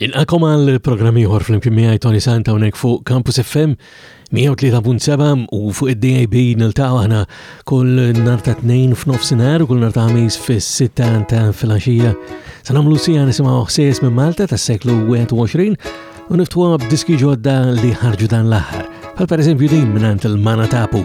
Nilqakom għal programm ieħor flimkien miegħi Tony Santa hawnhekk fuq Campus FM 103.7 u fuq id-DAB niltaqgħu aħna kull nhar ta' tnejn f'nofsinhar u kull nhar ta' ħamis fis-sitta ta' filgħaxija. Se nagħmlu sija nisimgħu ħsies minn Malta tas-seklu 21 u niftuha b'diski ġodda li ħarġu dan l-aħħar. Bħal pereżempju din minn il-Mana Tapu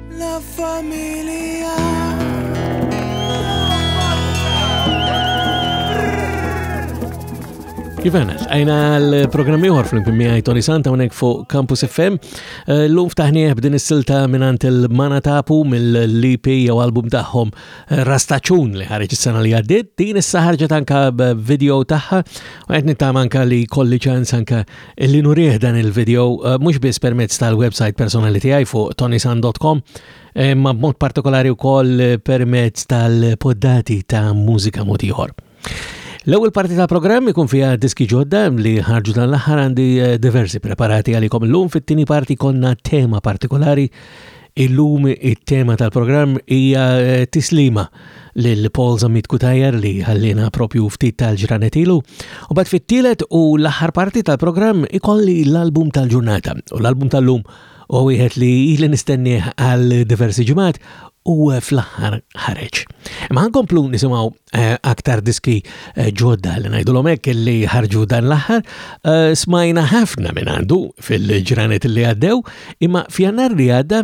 La familia. Kif għana, għajna l-programmi uħor fl-impimmi għaj Tony Santa unek fuq Campus FM. Eh, l-lum ftaħnieħ b'din is-silta minant il-Mana Tapu mill-LP jew album tagħhom eh, Rastaċun li ħareġ is-sena li għaddit. Din is-saħarġet anka video tagħha u qed nittama anka li kolli ċans anka li nurih dan il-video eh, mhux biss permezz tal-website personali tiegħi fuq tonisan.com eh, ma b'mod partikolari wkoll eh, permezz tal-poddati ta' mużika mod ieħor. L-ewwel parti tal-programm ikun fiha diski ġodda li ħarġu dan l-aħħar għandi eh, diversi preparati għalikom illum fit-tieni parti konna tema partikolari illum it-tema tal-programm hija eh, tislima lil Paul Zammit Cutajar li ħallina propju ftit tal-ġranet ilu. U bat fit-tielet u l-aħħar parti tal-programm ikolli l-album tal-ġurnata. U l-album tal-lum u wieħed li ili nistenni għal diversi ġimgħat u fl-aħħar ħareġ. Ma nkomplu nisimgħu eh, aktar diski eh, ġodda li ngħidulhom hekk li ħarġu dan l-aħħar eh, smajna ħafna minn għandu fil-ġranet li għaddew imma f'jannar li għadda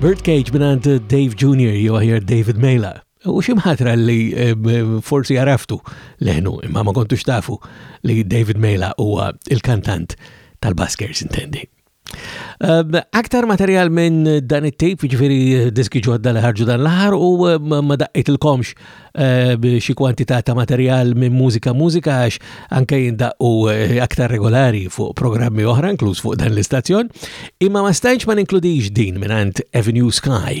Birdcage minant Dave Jr. joħjer David Mela. U ximħatra li eh, forsi għaraftu leħnu, imma ma kontux tafu li David Mela huwa il-kantant tal-Baskers intendi. Ehm, aktar materjal minn dan it-tejp, ġifiri diski ġodda li ħarġu dan l-ħar u ehm, ma daqqit il-komx ehm, xi kwantità ta' materjal minn mużika mużika għax anke jindaqqu eh, aktar regolari fuq programmi oħra, inkluż fuq dan l-istazzjon, imma ma stajċ ma ninkludix din minn Avenue Sky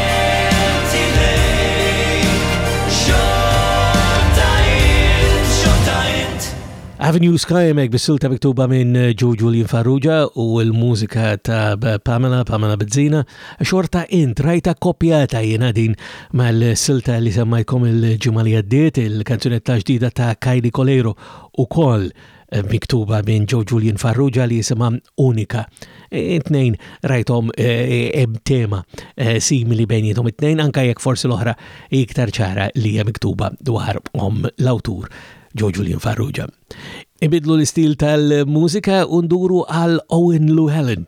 Avenue Sky emek bis-silta miktuba minn Joe Julian Farrugia u l-mużika ta' Pamela, Pamela Bizzina. Xorta int, rajta kopjata jena din mal-silta li semmajkom il-ġimma li għaddiet, il-kanzunetta ġdida ta' Kylie Colero u koll miktuba minn Joe Julian Farrugia li jisimha Unika. E, tnejn rajtom e, e, tema simili bejnietom it-tnejn anka jekk forsi l-oħra iktar ċara li hija miktuba dwar om l-awtur Joe Julian Farrugia. Ibidlu l-istil tal-mużika u nduru għal Owen Llewellyn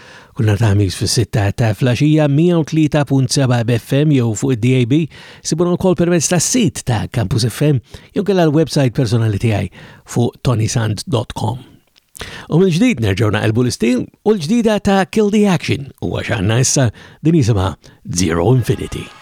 Kull nhar ta' ħamis fis-sitta ta' flaxija 103.7 FM jew fuq id-DAB sibuna wkoll permezz tas-sit ta' Campus FM jew kellha l-website personali tiegħi fuq tonisand.com. U mill-ġdid nerġgħu naqilbu l-istil u l-ġdida ta' Kill the Action u għax għandna issa din jisimha Zero Infinity.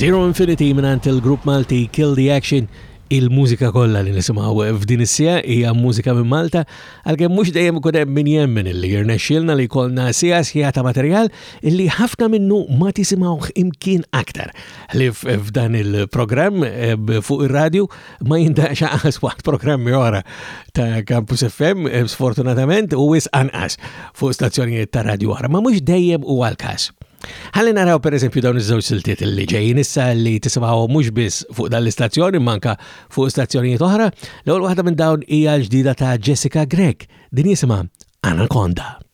Zero Infinity minant il-grupp Malti Kill the Action il-mużika kollha li nisimgħu f'din is-sija hija mużika minn Malta għalkemm mhux dejjem ikun hemm min jemmen li jirnexxielna li jkollna sija sija ta' materjal li ħafna minnu ma tisimgħuh imkien aktar. Ħlief f'dan il-programm eh, fuq ir-radju ma jindax għas waqt programmi ora ta' Campus FM, eh, sfortunatament, u wis anqas fuq stazzjonijiet ta' radio ora, ma mux dejjem u għal-kas. Ħalli naraw per eżempju dawn iż-żewġ siltiet li ġejjin issa li tisimgħu mhux biss fuq dan l-istazzjoni manka fuq stazzjonijiet oħra, l-ewwel waħda minn dawn hija l-ġdida ta' Jessica Greg, din jisimha Anaconda.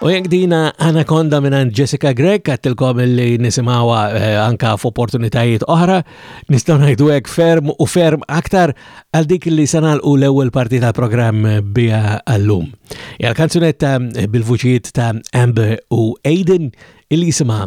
U jek dina Anaconda minna Jessica Gregg għattilkom li nisimawa eh, anka f'opportunitajiet oħra, nistaw najdu għek ferm u ferm aktar għal dik li sanal u l-ewel parti ta' program bija għallum. Ja l-kanzunetta bil-vuċiet ta' Amber u Aiden il-jisima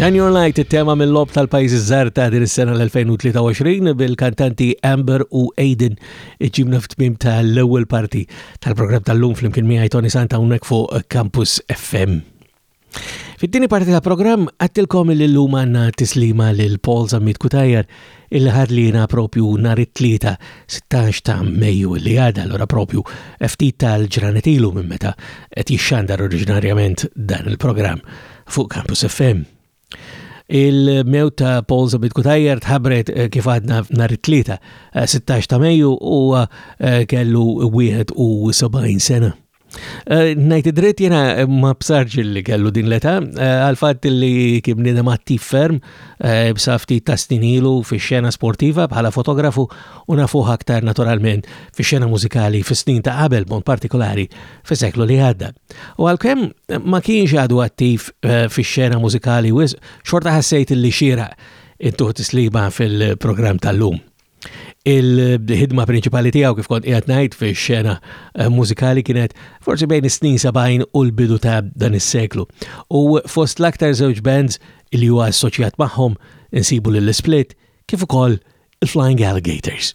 Shine Your Light, it-tema mill-lob tal-pajzi zzar ta' din is-sena l-2023 bil-kantanti Amber u Aiden iġibna f'tmim tal-ewwel parti tal-programm tal-lum fl-imkien miegħi Tony Santa hawnhekk fuq Campus FM. Fit-tieni parti ta' programm għattilkom li l-lum għanna tislima lil Paul Zammit Kutajjar il ħadlina propju nhar it-tlieta 16 ta' Mejju li għadha l propju ftit tal-ġranet ilu minn meta qed jixxandar oriġinarjament dan il-programm fuq Campus FM. Il-mewt ta' Paul Zammit Kutajjar tħabret eh, kif għadna nhar it-tlieta 16 eh, ta' Mejju u eh, kellu 71 sena. Eh, Najt id-dritt jena eh, ma bsarġ li kellu din l-età, eh, għal-fat li kim nidem attiv ferm b'safti ta' stinilu fi xena sportiva bħala fotografu u nafuħ aktar naturalment fi xena mużikali fi snin ta' qabel bon partikolari fi seklu li għadda. U għal-kem ma kienx għadu attiv fi xena mużikali wis xorta ħassejt li xira intuħ tisliba fil-program tal-lum. Il-ħidma prinċipali tiegħu kif kont qiegħed ngħid fix-xena eh, mużikali kienet forsi bejn is-snin 70 u l-bidu ta' dan is-seklu. U fost l-aktar żewġ bands li huwa assoċjat magħhom insibu lill split kif ukoll il-Flying Alligators.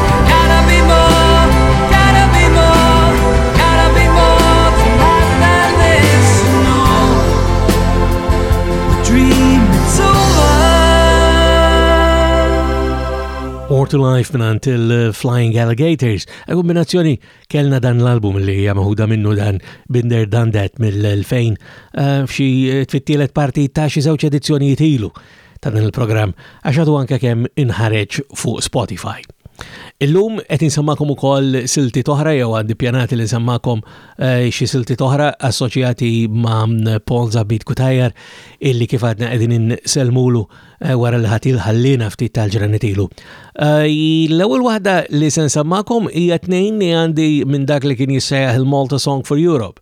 to Life minant il-Flying Alligators. E kombinazzjoni kellna dan l-album li hija maħuda minnu dan Binder Dan That mill-2000 eh, f'xi eh, tfittilet parti ta' xi żewġ edizzjonijiet ilu. ta' dan il-programm għax għadu anke kemm inħareġ fuq Spotify. Illum qed insemmakom ukoll silti toħra jew għandi pjanati li nsemmakom eh, xi silti toħra assoċjati ma' Paul Zabit Kutajjar illi kif għadna qegħdin inselmulu eh, wara li ħatil ħallina ftit tal-ġranet ilu. Eh, l-ewwel waħda li se nsemmakom hija tnejn li għandi minn dak li kien jissejjaħ il-Malta Song for Europe.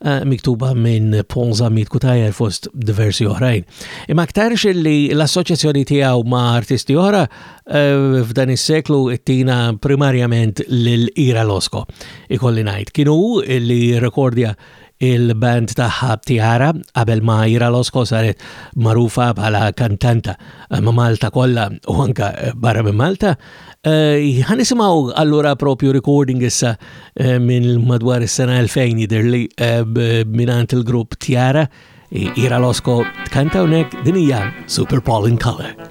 Eh, miktuba minn Paul Zamit Kutajer fost diversi oħrajn. Imma aktarx li l-assoċjazzjoni tiegħu ma' artisti oħra eh, f'dan is-seklu tina primarjament lil Ira Losko. Ikolli ngħid kienu li rekordja il-band taħħa Tiara qabel ma Ira Losko saret marufa bħala kantanta eh, ma' Malta kollha u anka barra minn Malta. Ħa nisimgħu allura propju recording issa minn madwar is-sena 2000 jidher li minant il-grupp Tjara Ira Losko tkanta hawnhekk din hija Super Pollen Color.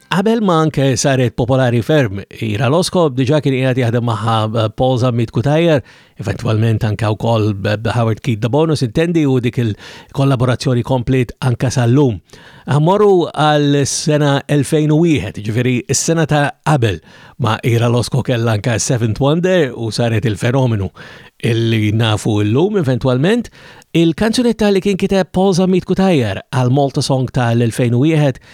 Qabel ma anke saret popolari ferm, Ira Losko diġa kien qiegħed jaħdem magħha eh, Paul Zammit Kutajer, eventwalment anke wkoll Howard Keith the Bonus intendi u dik il-kollaborazzjoni komplet anke sal-lum. Morru għal sena 2001, ġifieri s-sena ta' qabel ma Ira Losko kellha anke Seventh Wonder u saret il-fenomenu illi nafu l-lum eventualment, il-kanzunetta li kien kiteb Paul Zammit Kutajer għal Malta Song tal-2001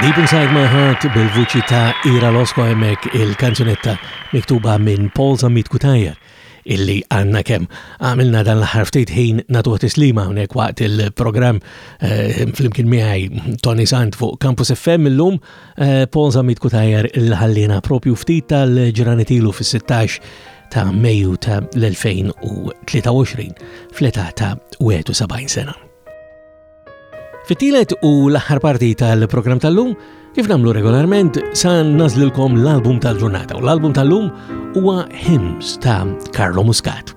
Deep Inside My Heart bil-vuċi ta' Ira Losko hemmhekk il-kanzunetta miktuba minn Paul Zammit Kutajer illi għanna kem għamilna dan l-ħar ftit ħin natuħ tislima hawnhekk waqt il-programm eh, flimkien miegħi Tony Sant fuq Campus FM illum Eh, Paul Zammit Kutajjar il-ħallina propju ftit tal-ġranet ilu fis-16 ta' Mejju ta' l-2023 fl-età ta' 71 sena. Fittilet u l-aħħar parti tal-programm tal-lum, kif namlu regolarment, sa' nazlilkom l-album tal-ġurnata u l-album tal-lum huwa Hymns ta' Carlo Muscat.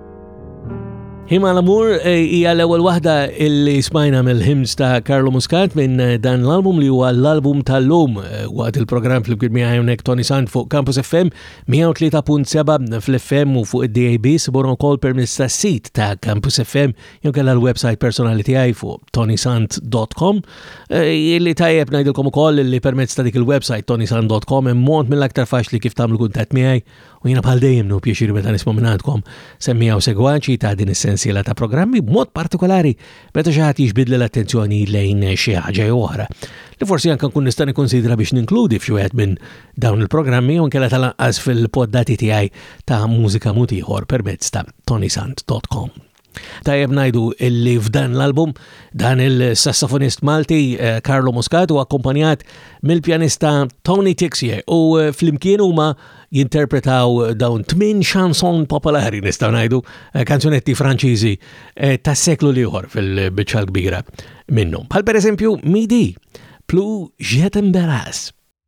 Hima l-amur eh, hija l-ewwel waħda illi smajna mill-hymns ta' Carlo Muscat minn eh, dan l-album li huwa l-album tal-lum eh, waqt il-programm fl-kien miegħi hawnhekk Tony Sant fuq Campus FM 103.7 fl-FM u fuq id-DAB siburon kol permezz tas-sit ta' Campus FM jew kellha l-website personali tiegħi fuq tonysant.com illi tajjeb ngħidilkom ukoll li permezz ta' dik il-website tonysant.com hemm mod mill-aktar faċli kif tagħmlu kuntatt miegħi U jiena bħal dejjem nu pjaċir meta nisma' minn għandkom semmija u segwaċi ta' din is-sensiela ta' programmi b'mod partikolari meta xi ħadd jiġbidli l-attenzjoni lejn xi ħaġa jew oħra. Li forsi anke nkun nista' nikkunsidra biex ninkludi f'xi wieħed minn dawn il-programmi jew inkella tal-anqas fil-poddati tiegħi ta' mużika mutiħor permezz ta' tonisant.com. Tajjeb ngħidu illi f'dan l-album dan il-sassofonist Malti eh, Carlo Muscat u akkumpanjat mill-pjanista Tony Tixier u eh, flimkien huma jinterpretaw dawn tmin chanson popolari nistgħu ngħidu eh, kanzunetti Franċiżi tas-seklu liħor fil-biċċa l-kbira minnhom. Bħal pereżempju Midi, Plu Jetemberas.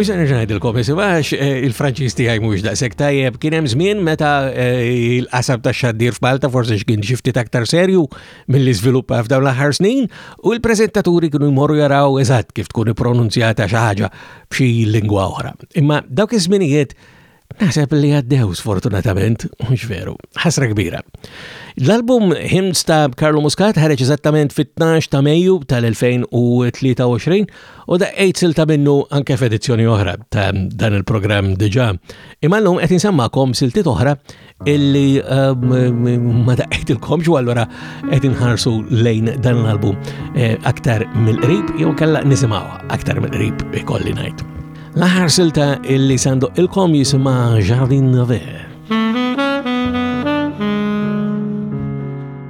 Biex nerġa' ngħidilkom isibax eh, il-Franċiż tiegħi mhuwiex daqshekk tajjeb kien hemm żmien meta eh, il-qasab tax-xaddir f'Malta forsi x'kien xi ftit aktar serju milli żviluppa f'dawn l-aħħar snin u l-preżentaturi kienu jmorru jaraw eżatt kif tkun ippronunzjata xi ħaġa b'xi lingwa oħra. Imma dawk iż-żminijiet Naħseb li għaddew sfortunatament, mhux veru, ħasra kbira. L-album Hymns ta' Karlo Muscat ħareġ eżattament fit-12 ta' Mejju tal-2023 u da ejtsil ta' minnu anke f'edizzjoni oħra ta' dan il-programm diġà. Imma llum qed insemmakom siltiet oħra illi ma daqqetilkom xu għallura qed inħarsu lejn dan l-album eh, aktar mill-qrib jew kalla nisimawa aktar mill-qrib ikolli ngħid. L-aħħar silta illi sandu ilkom jisima Jardin Nover.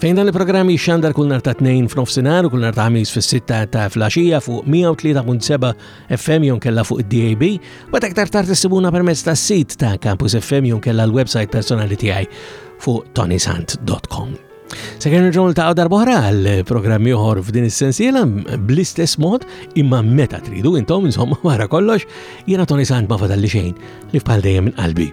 Fejn dan il-programm jixxandar kull nar ta' tnejn f'nofsinhar u kull nar ta' ħamis fis-sitta ta' flaxija fuq 103.7 FM jew kella fuq id-DAB, u aktar tard tissibuna permezz tas-sit ta' Campus FM jew kella l-website personali tiegħi fuq tonisant.com. Sekan il-ġol ta' għadar boħra għal-programm joħor f'din is-sensiela bl-istess mod imma meta tridu intom insomma wara kollox jiena Tony Sant ma fadalli xejn li f'pal dejjem minn qalbi